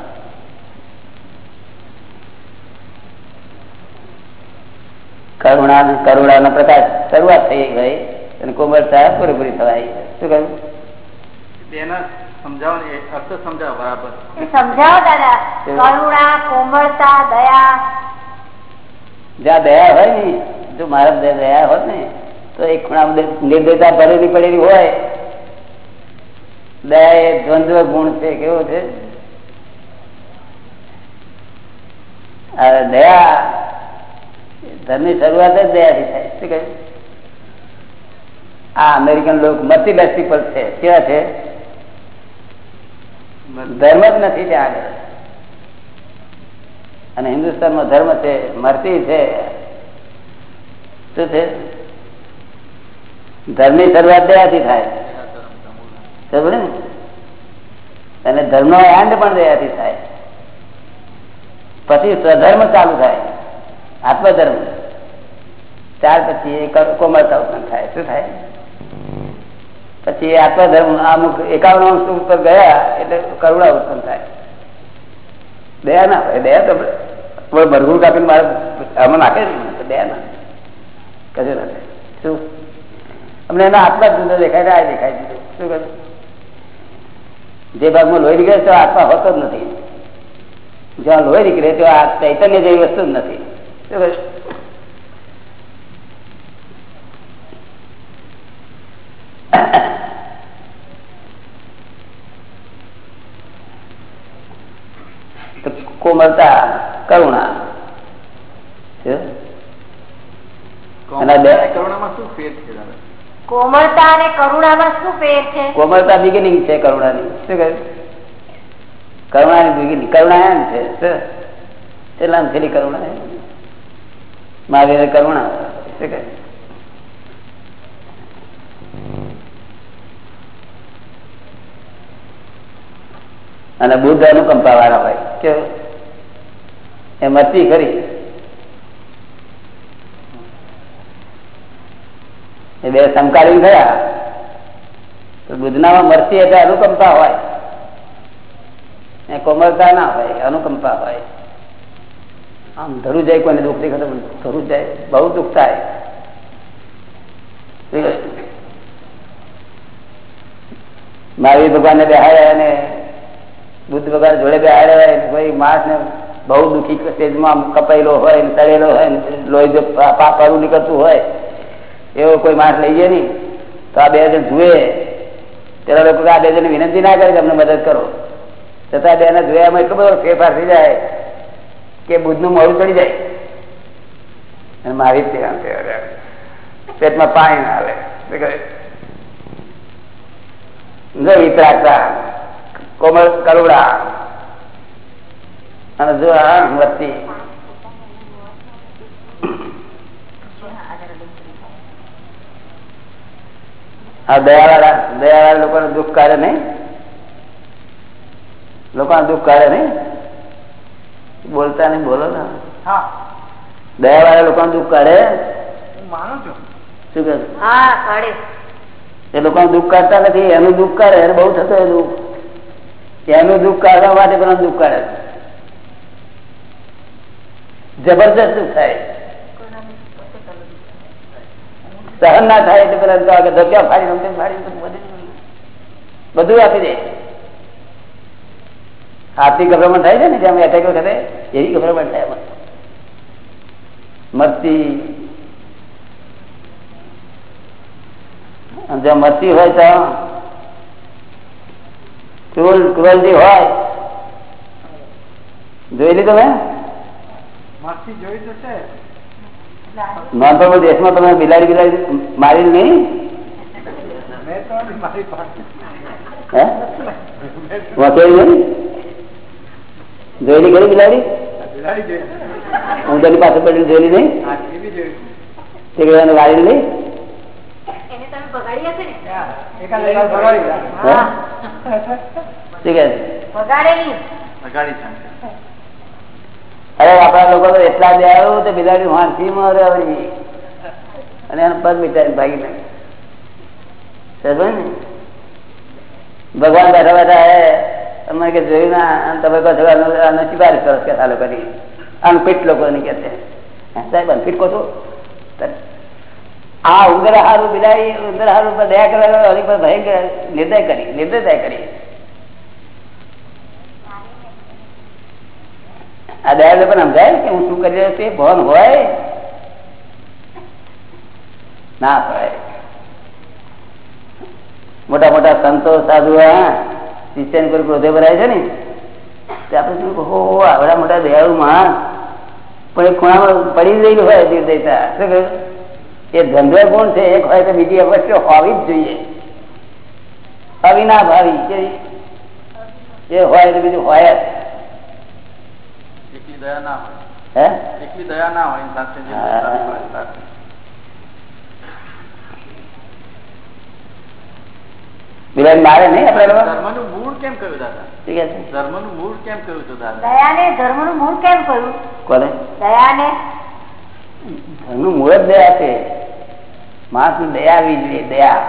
કરુણા કરુણા કરુણાનો પ્રકાશ શરૂઆત થઈ ગઈ અને કોમળતા પૂરેપૂરી થવાય. શું કહ્યું? બેના સમજાવો ને અર્થ સમજાવો બરાબર. સમજાવો દાદા. કરુણા કોમળતા દયા. જ્યાં દયા હોય ને જો મારા દયા હોત ને તો એક ખૂણા નિર્દયતા ભરેલી પડેલી હોય. દયા એ દ્વંદ્વ ગુણ છે કેવો છે? દયા ધર્મની શરૂઆત જ દયાથી થાય. શું કહ્યું? આ અમેરિકન લોકો મર્સીલેસ પીપલ છે. કેવા છે? ધર્મ જ નથી ત્યાં આગળ. અને હિન્દુસ્તાનમાં ધર્મ છે મરતી છે. શું છે? ધર્મની શરૂઆત દયાથી થાય. ખબર ને? અને ધર્મ નો એન્ડ પણ દયાથી થાય. પછી સ્વધર્મ ચાલુ થાય. આત્મધર્મ. ત્યાર પછી કોમળતા ઉત્પન્ન થાય. શું થાય? પછી આત્મધર્મ અમુક એકાવન અંશ ઉપર ગયા એટલે કરુણા ઉત્પન્ન થાય. દયા ના હોય, દયા તો ભરગું કાપીને મારે આમાં નાખે ને દયા ના કશું ના શું? અમને એના આત્મા જુદો દેખાય આ દેખાય દીધું શું કહ્યું જે ભાગમાં લોહી નીકળે તો આત્મા હોતો જ નથી. જ્યાં લોહી નીકળે તો આ ચૈતન્ય જેવી વસ્તુ જ નથી. શું કહ્યું કોમળતા કરુણા. કોમળતા અને કરુણામાં શું ફેર છે કોમળતા બિગિનિંગ છે? કરુણાની. શું કહ્યું? કરુણાની બિગિનિંગ કરુણા એમ છે? છેલ્લી કરુણા મારે કરુણા. શું કહે અને બુદ્ધ અનુકંપા વાળા હોય. કે એ મસ્તી કરી. એ બે સમકાલીન થયા. તો ગુજનામાં મરતી એટલે અનુકંપા હોય. કોમળતા ના હોય, અનુકંપા હોય. આમ ધરું જાય કોઈને દુઃખ દેખાતો ધરું જાય. બહુ દુઃખ થાય. મહાવીર ભગવાનને બેહાડ્યા અને બુદ્ધ ભગવાન જોડે બેહાડ્યા કોઈ માણસ ને બહુ દુઃખી સ્ટેજમાં કપાયેલો હોય તળેલો હોય ને લોહી જો પાપારું નીકળતું હોય, એવો કોઈ માણસ લઈ જાય નહીં. તો આ બે જણ જુએ. પેલા લોકો આ બે જણ વિનંતી ના કરે કે અમને મદદ કરો. છતાં બે ને જોયામાં એટલો બધો ફેરફાર થઈ જાય કે બુદ્ધનું મોડું ચડી જાય. અને મારી જ પેટમાં પાણી ના હાલે. શું કહે? કોમળ કરુણા. અને જો આ વસ્તી આ દયાવાળા દયાવાળા લોકોને દુઃખ કાઢે નહીં? લોકોને દુઃખ કાઢે નહીં? બોલતા નહીં બોલો ને. હા. દયાવાળા લોકોને દુઃખ કાઢે? છું. શું કહે એ લોકોને દુઃખ કાઢતા નથી એનું દુઃખ કાઢે બહુ થતો એ દુઃખ. એનું દુઃખ કાઢવા માટે પણ દુઃખ કાઢે જબરજસ્ત દુઃખ થાય સહન ના થાય એટલે પેલા તો આગળ ધક્યા ફાડી રમતે ફાડી બધું બધું આપી દે હાથની ગભરામણ થાય છે ને જેમ એટેક વખતે એવી ગભરામણ થાય એમાં. મસ્તી અને જો મસ્તી હોય તો ક્રૂલ ક્રુઅલટી હોય જોયેલી તમે મસ્તી જોઈ તો છે નાનપણમાં દેશમાં તમે બિલાડી બિલાડી મારી નહીં જોયેલી ખરી બિલાડી? બિલાડી જોઈ. હું તેની પાસે પડેલી જોયેલી નહીં? વાળી નહીં? એને તમે બગાડી છે? અરે આપણા લોકો તો એટલા દયાળુ તો બિલાડી વાંચી મારે આવડી અને એનો પગ બિચારી ભાગી નાખે ભગવાન બેઠા બેઠા તમે કે જોયું ના તમે કહો છો આનો સિફારિશ કરો કે આ લોકોની અનફિટ લોકોની કે છે. સાહેબ અનફિટ કહો છો? આ ઉંદર હારું બિલાડી ઉંદર હારું પર દયા કરવા પર ભયંકર નિર્દય કરી નિર્દયતા કરી. આ દયા પણ સમજાય કે હું શું કરી રહ્યો છું ભવન હોય? ના પડે મોટા મોટા સંતો સાધુ શિષ્ય પર ક્રોધે ભરાય છે ને? તે આપણે શું કહો, આવડા મોટા દયાળુ માણસ પણ એ ખૂણામાં પડી રહેલું હોય નિર્દયતા શું કહ્યું? એ ધંધો ગુણ છે? એક હોય તો બીજી અવશ્ય હોવી જ જોઈએ. અવિના ભાવી? એ હોય તો બીજું હોય જ. દયા ના હોય. દયા ના હોય સાથે મારે નહીં આપડે ધર્મનું મૂળ કેમ કહ્યું દાદા? છે? ધર્મનું મૂળ કેમ કહ્યું છું દાદા? દયાને ધર્મનું મૂળ કેમ કહ્યું? કોને? દયાને? ધર્મનું મૂળ જ દયા છે. માણસ દયા આવી જોઈએ દયા.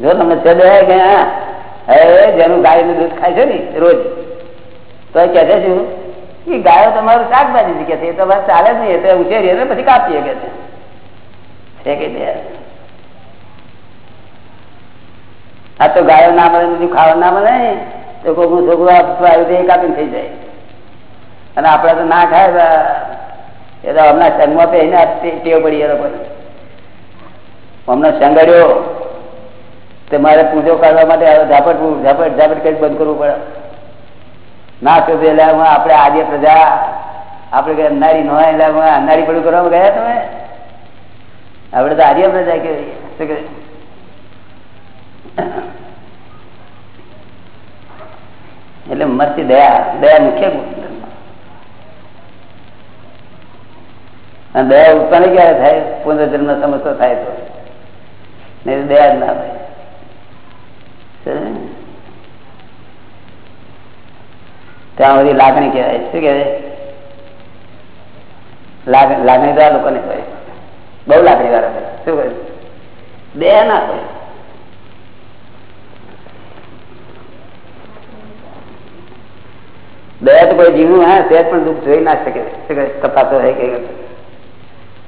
જો તમને છે દયા કે હા, હવે જેનું ગાયનું દૂધ ખાય છે ને રોજ. તો કે કહે છે શું? કે ગાયો તમારું શાકભાજી કે છે? એ તમારે ચાલે જ નહીં, એ તો ઉછેરીએ પછી કાપીએ કે છે. કે આ તો ગાયો ના મળે બીજું ખાવા ના મળે તો કોઈ છોકરો આવી દે કાપીને થઈ જાય. અને આપડે તો ના ખાય એ તો હમણાં સંગમાં પહેરીને ટેવ પડી એ લોકોને. હમણાં સંગડ્યો તે મારે પૂજો કરવા માટે ઝાપટ ઝાપટ ઝાપટ કરી બંધ કરવું પડે. ના એટલે આપણે આજે પ્રજા, આપણે અનારી પડું એટલે આમાં અંધારી કરવા ગયા તમે? આપણે તો આર્ય પ્રજા કે એટલે મસ્તી દયા દયા મુખ્ય અને દયા ઉત્પન્ન ક્યારે થાય? પુનર્જન્મ સમસ્યા થાય તો. નહીં તો દયા જ ના થાય સમજ્યો ને? ત્યાં બધી લાગણી કહેવાય. શું કહેવાય? લાગ- લાગણી તો લોકોને કહે બહુ લાગણી વાળા કહે શું કહે બે ના કહે દયા તો કોઈ જીવનું હા તે પણ દુઃખ જોઈ ના શકે. શું કહે તપાસો હોય કે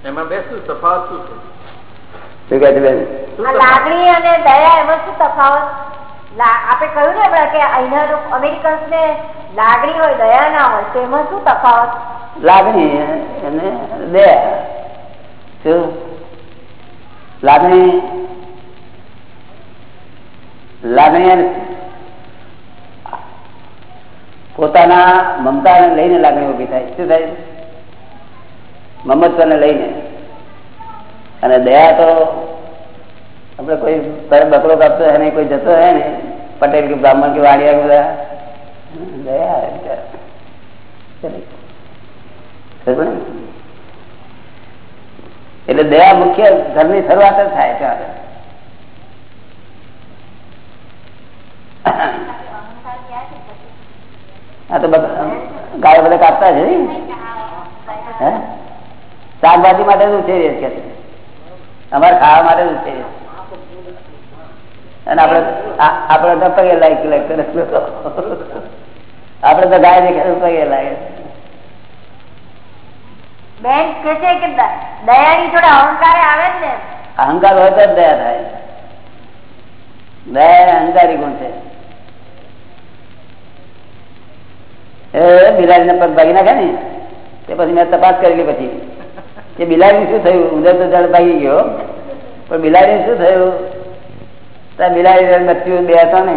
એમાં બે શું તફાવત શું છે? શું કહે છે બેન? લાગણી અને દયા એમાં શું તફાવત? આપણે કહ્યું ને હમણાં કે અહીંના અમેરિકન્સ ને લાગણી હોય, દયા ના હોય, તો એમાં શું તફાવત? લાગણી અને દયા. શું લાગણી લાગણી પોતાના મમતાને લઈને લાગણી ઊભી થાય. શું થાય? મમત્વને લઈને. અને દયા તો આપણે કોઈ બકરો કાપતો હોય ને, કોઈ જતો હોય ને, પટેલ કે બ્રાહ્મણ કે વાડિયા બધા દયા આવે બિચારા. ખબર ને? એટલે દયા મુખ્ય ઘરની શરૂઆત જ થાય છે. આ તો ગાયો બધા કાપતા છે હે? શાકભાજી માટે જ ઉછેરીએ છે. અમારે ખાવા માટે જ ઉછેરીએ અને આપણે આપણે પગે લાગી લાગ કરે આપણે તો ગાય દેખાય પગે લાગે. બેન કે છે કે દયાની જોડે અહંકાર આવે ને અહંકાર હોય તો દયા થાય. દયા અહંકારી ગુણ છે? એ બિલાડીને પગ ભાગી નાખે ને તે પછી મેં તપાસ કરેલી પછી. કે બિલાડી શું થયું? ઉંદર તો જળ ભાગી ગયો. પણ બિલાડી શું થયું? ત્યાં બિલાડી બચ્ચું બે હતા ને.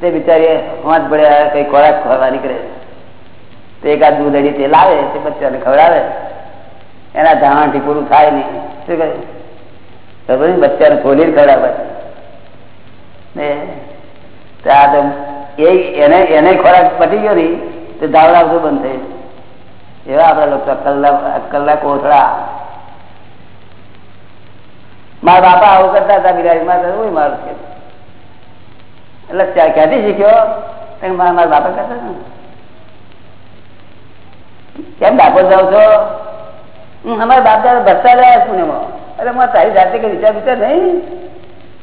તે બિચારી વાંચ પડ્યા, કઈ ખોરાક ખોરવા નીકળે. તો એકાદ દૂધ અડી તે લાવે, તે બચ્ચાને ખવડાવે. એના ધાણાથી પૂરું થાય નહીં. શું કહે ખબર બચ્ચાને ખોલીને ખવડાવે. ને આ તો એ એને એને ખોરાક પતી ગયો નહીં, તો ધાવડાવતું બંધ થઈ એવા આપણા લોકો કલાક કલાક ઓથળા મારા બાપા આવું કરતા હતા બિરાજમાં મારું છે? એટલે ક્યાંથી શીખ્યો? મારા બાપા કરતા ને. કેમ ડાકોર જાવ છો? અમારા બાપ દાદા ભરતા રહ્યા પુણેમાં. અરે મારા તારી જાતે કઈ વિચાર વિચાર નહીં.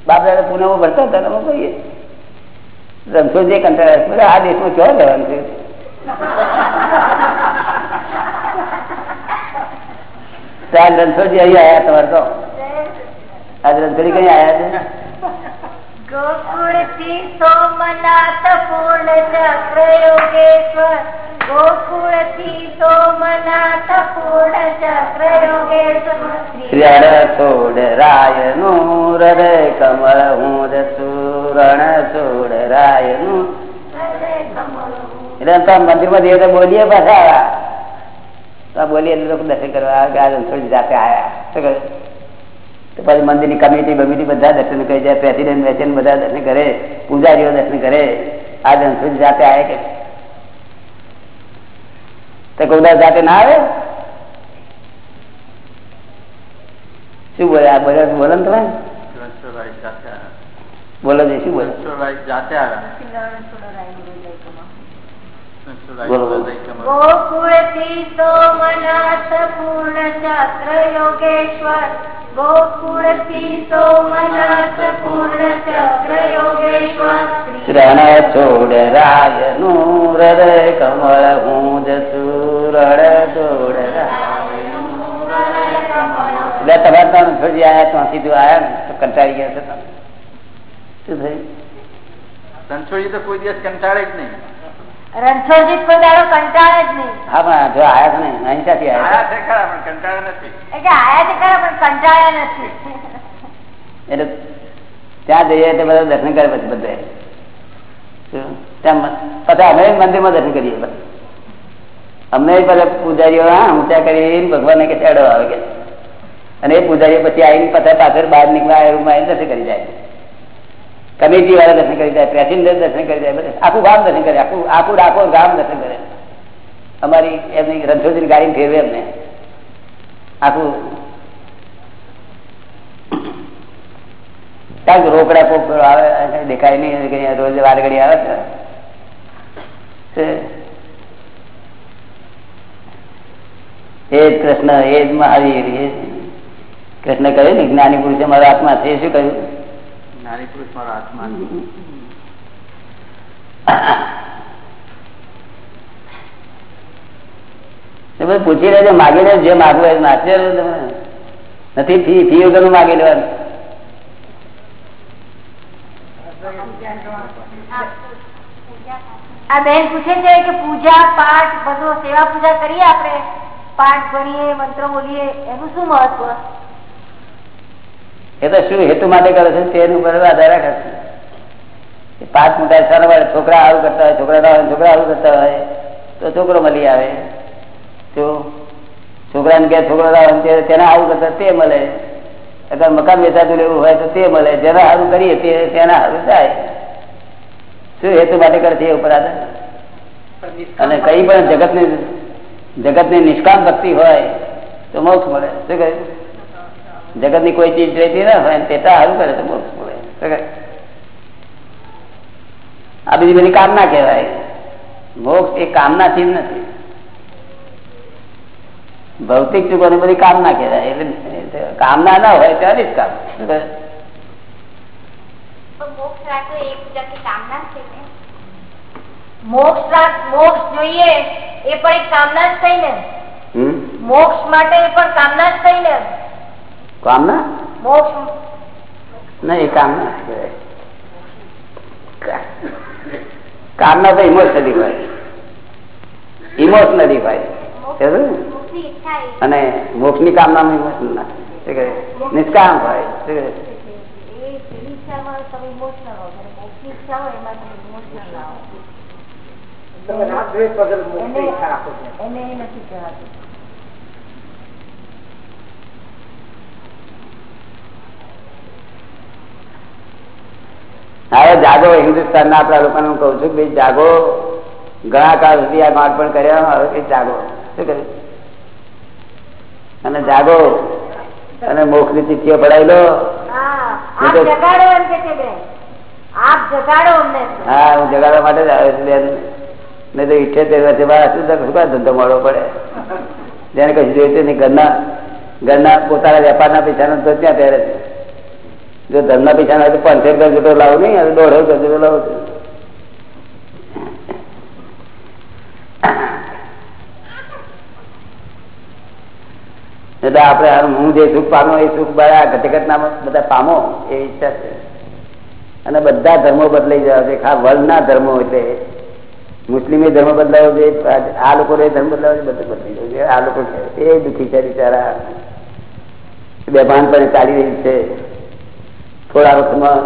બાપ દાદા પુણેમાં ભરતા હતા, તમે કહીએ રણછોડજી કંટાળ્યા બોલે આ દેશમાં ક્યાં રહેવાનું છે? ચાલ રણછોડજી અહીં આવ્યા તમારે તો. આજ રણછોડી કઈ આવ્યા છે? ગોકુળથી સોમનાથ પૂર્ણ ચક્ર યોગેશ્વર ગોકુળથી સોમનાથ પૂર્ણ ચક્ર યોગેશ્વર રણ છોડ રાયનું હૃદય કમળ હું સુરણ છોડ રાયનું એટલે મંદિરમાં દેવતા બોલીએ પાછા. બોલીએ દર્શન કરવા આવ્યા છોડી જાતે આવ્યા શું કહ્યું? તો પછી મંદિરની કમિટી બમિટી બધા દર્શન કરી જાય પ્રેસિડેન્ટ વેસિડેન્ટ બધા દર્શન કરે પૂજારીઓ દર્શન કરે આ રણછોડ જાતે આવે કે? તો કોઈ જાતે ના આવે? શું બોલે? આ બોલે બોલો ને તમે. બોલો છે શું બોલે? જાતે આવ્યા. રણછોડરાય બોલો, બોલો. હૃદય કમળ. ગોકુળથી સોમનાથ પૂર્ણ ચક્ર યોગેશ્વર પૂર્ણ ચક્ર છોડ રાયનું હૃદય કમળ હું જસું રણ છોડ એટલે તમારે તો છોડી આવ્યા તો સીધું આવ્યા ને તો કંટાળી ગયા છે તમે શું થયું રણછોડજી તો કોઈ દિવસ કંટાળે જ નહીં રણછોડજી કોઈ દાડો કંટાળે જ નહીં. હા પણ જો આવ્યા છે ને અહીં આયા છે. ખરા પણ કંટાળે નથી. એટલે આયા છે ખરા પણ કંટાળ્યા નથી. એટલે ત્યાં જઈએ એટલે બધા દર્શન કરે પછી બધે? ત્યાં મ- પછી અમે મંદિરમાં દર્શન કરીએ. બધા. અમને બધા પૂજારીઓ હા ઊંચા કરીને ભગવાનને કે ચડો આવે કે. અને એ પૂજારીઓ પછી આવીને પછી પાછળ બહાર નીકળ્યા એવું આવીને દર્શન કરી જાય. કમિટી વાળા દર્શન કરી જાય પેસેન્જર દર્શન કરી જાય આખું ગામ દર્શન કરે, આખું આખું ડાકોર ગામ દર્શન કરે. અમારી એમની રણછોડજીની ગાડી ફેરવે એમને. આખું કારણ કે રોકડા કોક આવે દેખાય નહીં રોજ વારગડી આવે છે. એ જ કૃષ્ણ, એ જ મહાવીર, એ કૃષ્ણ કહ્યું ને, જ્ઞાની પુરુષે મારા આત્મા છે, શું કહ્યું? નારી પુરુષ મારો આત્મા બધું પૂછી લેજો માગી લેજો જે માગવું હોય એ નાચી લેજો તમે. નથી ફી ફી વગરનું માગી લેવાનું. આ બેન પૂછે છે કે પૂજા પાઠ બધું સેવા પૂજા કરીએ આપણે? પાઠ ભણીએ મંત્ર બોલીએ એનું શું મહત્વ? એ તો શું હેતુ માટે કરે છે? તેનું બરાબર આધાર રાખે પાંચ મોટા સારા છોકરા આવું કરતા હોય, છોકરા છોકરા આવું કરતા હોય, તો છોકરો મળી આવે. તો છોકરાને કે છોકરો તે- તેને આવું કરતા તે મળે. અગર મકાન વેચાતું લેવું હોય, તો તે મળે. જેના સારું કરીએ, તે તેના સારું થાય. શું હેતુ માટે કરે છે એ ઉપર અને કઈ પણ જગતની જગતની નિષ્કામ ભક્તિ હોય, તો મોક્ષ મળે. શું કહ્યું? જગતની કોઈ ચીજ રહેતી ના હોય ને સારું કરે તો મોક્ષ મળે આ બીજી બધી કામના કહેવાય. મોક્ષ એ કામના ચીજ નથી. ભૌતિક ચૂકોની બધી કામના કહેવાય. એટલે કામના ના હોય ત્યારે જ કામ. મોક્ષ રાખ- મોક્ષ જોઈએ એ પણ કામના જ થઈ ને? મોક્ષ માટે એ પણ કામના જ થઈ ને. કામના મોક્ષ. ના. એ કામના. કામના તો ઇમોશનલી હોય ઇમોશનલી હોય અને ઇમોશન ના નિષ્કામ હોય શું કહે? એ તમે ઇમોશનલ હો જ્યારે મોક્ષની ઈચ્છા હોય એમાં તમે ઇમોશનલ ના હો તમે રાગ દ્વેષ વગર મોક્ષની ઈચ્છા રાખો છો એને એ નથી કહેવાતું હવે જાગો હિન્દુસ્તાન ના આપણા લોકોને હું કઉ છું કે જાગો. ઘણા કાળ સુધી આ માર્ગ પણ કર્યા હવે કે જાગો. શું કર્યું અને જાગો. અને મોક્ષની ચિઠ્ઠીઓ પડાવી લો. હા એ હા જગાડવા માટે જ આવ્યો છું બેન. નહીં તો ઇઠ્યોતેર વર્ષે બાર શું ધંધો મળવો પડે? જેને કશું જોઈતું નહીં ઘરના ઘરના પોતાના વેપારના પૈસાનો તો ત્યાં પહેરે છે. જો ધર્મના પૈસા ના પાંચસો જેટલો લાવો નહીં દોઢ જેટલો લાવો છો. એટલે આપણે હું જે સુખ પામો એ સુખ બધા ઘટઘટ ના બધા પામો એ ઈચ્છા છે. અને બધા ધર્મો બદલાઈ જવા છે. ખા વર્લ્ડના ધર્મો એટલે મુસ્લિમે ધર્મ બદલાવો છે આ લોકો ધર્મ બદલાવો છે, બધું બદલી ગયું છે. આ લોકો એ દુઃખી છે બિચારા. બેભાન પણ ચાલી રહી છે. થોડા વખતમાં